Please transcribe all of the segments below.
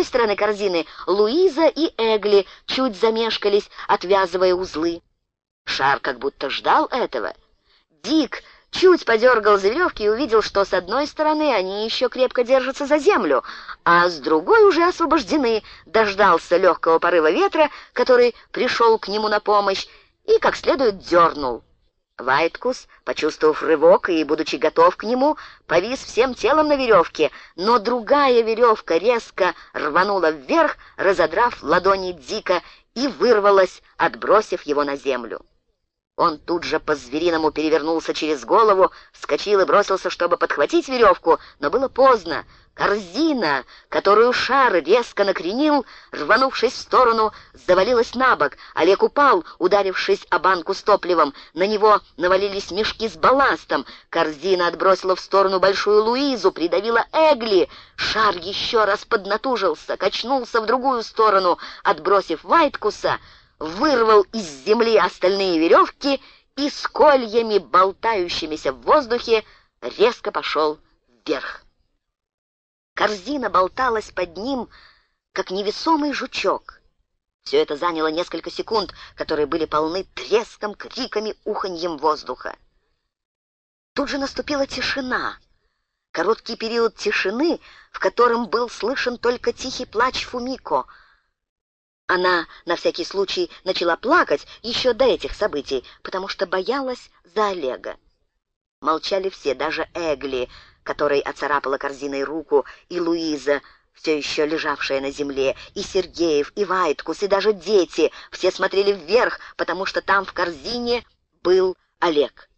другой стороны корзины Луиза и Эгли чуть замешкались, отвязывая узлы. Шар как будто ждал этого. Дик чуть подергал за веревки и увидел, что с одной стороны они еще крепко держатся за землю, а с другой уже освобождены, дождался легкого порыва ветра, который пришел к нему на помощь, и как следует дернул. Вайткус, почувствовав рывок и, будучи готов к нему, повис всем телом на веревке, но другая веревка резко рванула вверх, разодрав ладони Дика и вырвалась, отбросив его на землю. Он тут же по-звериному перевернулся через голову, вскочил и бросился, чтобы подхватить веревку, но было поздно. Корзина, которую шар резко накренил, рванувшись в сторону, завалилась на бок. Олег упал, ударившись о банку с топливом. На него навалились мешки с балластом. Корзина отбросила в сторону большую Луизу, придавила Эгли. Шар еще раз поднатужился, качнулся в другую сторону, отбросив Вайткуса — вырвал из земли остальные веревки и с кольями, болтающимися в воздухе, резко пошел вверх. Корзина болталась под ним, как невесомый жучок. Все это заняло несколько секунд, которые были полны треском, криками, уханьем воздуха. Тут же наступила тишина. Короткий период тишины, в котором был слышен только тихий плач Фумико — она на всякий случай начала плакать еще до этих событий, потому что боялась за Олега. Молчали все, даже Эгли, которой оцарапала корзиной руку, и Луиза, все еще лежавшая на земле, и Сергеев, и Вайткус, и даже дети. Все смотрели вверх, потому что там в корзине был Олег.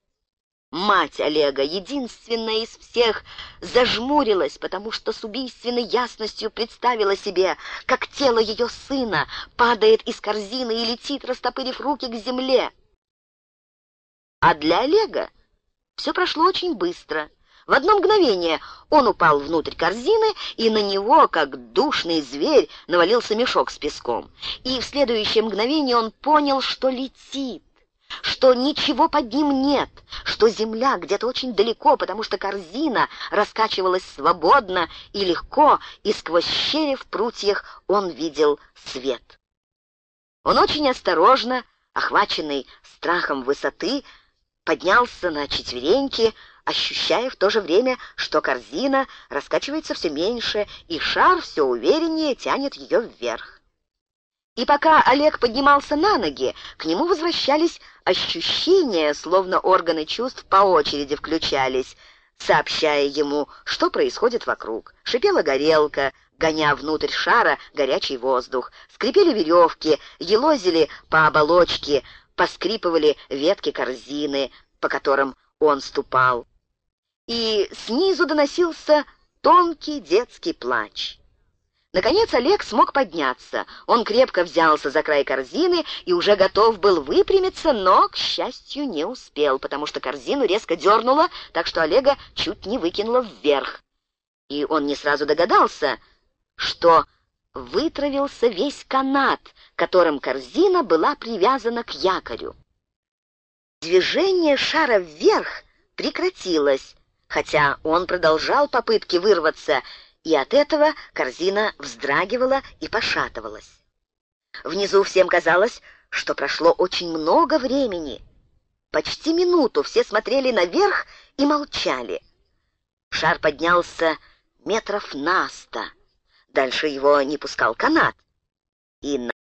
Мать Олега, единственная из всех, зажмурилась, потому что с убийственной ясностью представила себе, как тело ее сына падает из корзины и летит, растопырив руки к земле. А для Олега все прошло очень быстро. В одно мгновение он упал внутрь корзины, и на него, как душный зверь, навалился мешок с песком. И в следующее мгновение он понял, что летит что ничего под ним нет, что земля где-то очень далеко, потому что корзина раскачивалась свободно и легко, и сквозь щели в прутьях он видел свет. Он очень осторожно, охваченный страхом высоты, поднялся на четвереньки, ощущая в то же время, что корзина раскачивается все меньше, и шар все увереннее тянет ее вверх. И пока Олег поднимался на ноги, к нему возвращались ощущения, словно органы чувств по очереди включались, сообщая ему, что происходит вокруг. Шипела горелка, гоня внутрь шара горячий воздух. Скрипели веревки, елозили по оболочке, поскрипывали ветки корзины, по которым он ступал. И снизу доносился тонкий детский плач. Наконец Олег смог подняться. Он крепко взялся за край корзины и уже готов был выпрямиться, но, к счастью, не успел, потому что корзину резко дернуло, так что Олега чуть не выкинуло вверх. И он не сразу догадался, что вытравился весь канат, которым корзина была привязана к якорю. Движение шара вверх прекратилось, хотя он продолжал попытки вырваться, и от этого корзина вздрагивала и пошатывалась. Внизу всем казалось, что прошло очень много времени. Почти минуту все смотрели наверх и молчали. Шар поднялся метров на сто. Дальше его не пускал канат. И